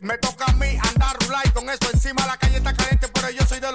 Me toca a mí andar rular y con eso encima la calle está caliente, pero yo soy de